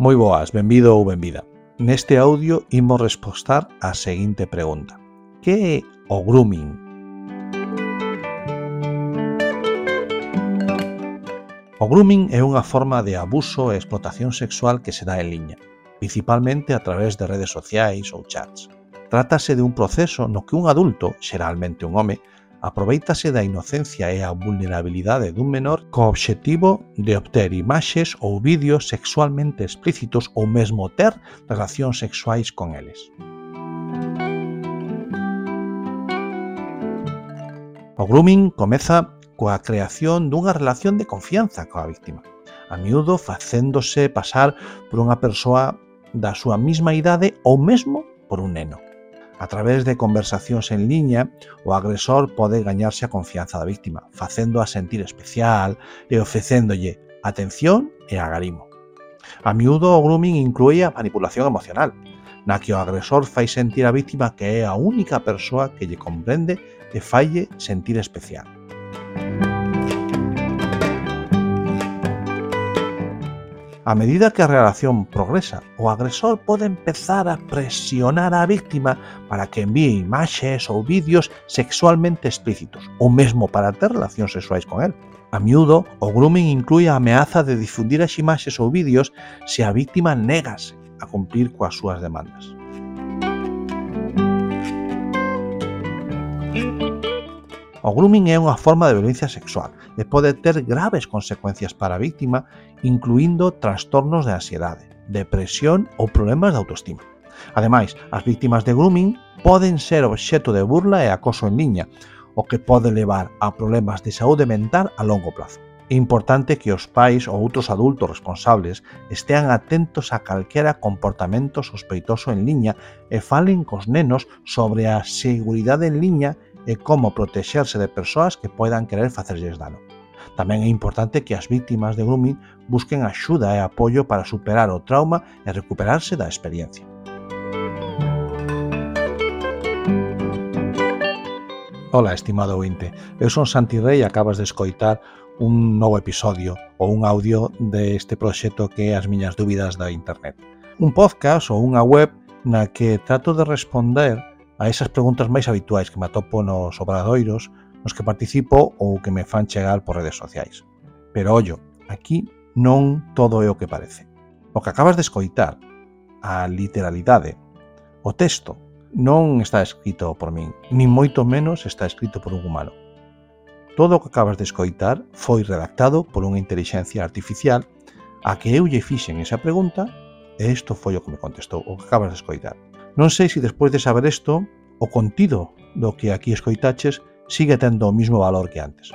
Moi boas, benvido ou benvida. Neste audio imos respostar a seguinte pregunta. Que é o grooming? O grooming é unha forma de abuso e explotación sexual que se dá en liña, principalmente a través de redes sociais ou chats. Trátase de un proceso no que un adulto, xeralmente un home, aproveitase da inocencia e a vulnerabilidade dun menor co obxectivo de obter imaxes ou vídeos sexualmente explícitos ou mesmo ter relacións sexuais con eles. O grooming comeza coa creación dunha relación de confianza coa víctima, a miúdo facéndose pasar por unha persoa da súa mesma idade ou mesmo por un neno. A través de conversacións en liña, o agresor pode gañarse a confianza da víctima, facéndoa sentir especial e ofrecéndolle atención e agarimo. A miúdo o grooming inclúe a manipulación emocional, na que o agresor fai sentir a víctima que é a única persoa que lle comprende e falle sentir especial. A medida que a relación progresa, o agresor pode empezar a presionar á víctima para que envíe imaxes ou vídeos sexualmente explícitos, ou mesmo para ter relacións sexuais con el. A miúdo, o grooming inclui a ameaza de difundir as imaxes ou vídeos se a víctima negase a cumplir coas súas demandas. O grooming é unha forma de violencia sexual e pode ter graves consecuencias para a víctima, incluindo trastornos de ansiedade, depresión ou problemas de autoestima. Ademais, as víctimas de grooming poden ser obxeto de burla e acoso en liña, o que pode levar a problemas de saúde mental a longo plazo. É importante que os pais ou outros adultos responsables estean atentos a calquera comportamento sospeitoso en liña e falen cos nenos sobre a seguridade en liña e como protexerse de persoas que poidan querer facerlles dano. Tamén é importante que as víctimas de grooming busquen axuda e apoio para superar o trauma e recuperarse da experiencia. Ola, estimado ointe. Eu son Santi Rey e acabas de escoitar un novo episodio ou un audio deste proxecto que é As miñas dúbidas da internet. Un podcast ou unha web na que trato de responder a esas preguntas máis habituais que me atopo nos obradoiros nos que participo ou que me fan chegar por redes sociais. Pero ollo, aquí non todo é o que parece. O que acabas de escoitar, a literalidade, o texto, non está escrito por min, nin moito menos está escrito por un humano. Todo o que acabas de escoitar foi redactado por unha intelixencia artificial a que eu lle fixen esa pregunta e isto foi o que me contestou, o que acabas de escoitar. Non sei se despois de saber isto, o contido do que aquí escoitaches sigue tendo o mismo valor que antes.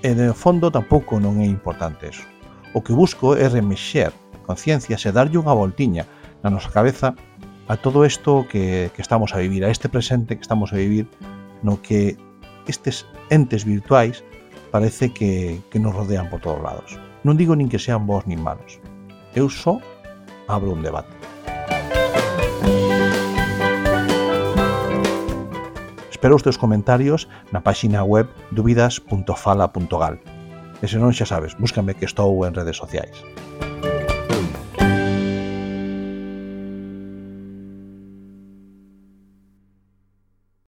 E de fondo tampouco non é importante eso. O que busco é remexer conciencias e darlle unha voltiña na nosa cabeza a todo isto que, que estamos a vivir, a este presente que estamos a vivir, no que estes entes virtuais parece que, que nos rodean por todos lados. Non digo nin que sean bons nin malos. Eu só abro un debate. Espero os teus comentarios na páxina web dúbidas.fala.gal. E se non xa sabes, búscame que estou en redes sociais.